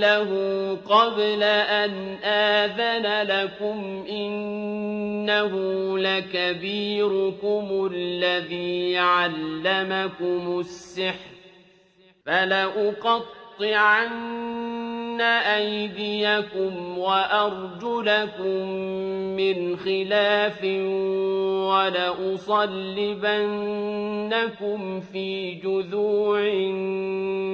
له قبل أن آذن لكم إنه لكبيركم الذي علمكم السحر فلأقطعن أيديكم وأرجلكم من خلاف ولأصلبنكم في جذوع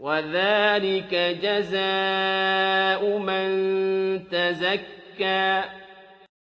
وذلك جزاء من تزكى.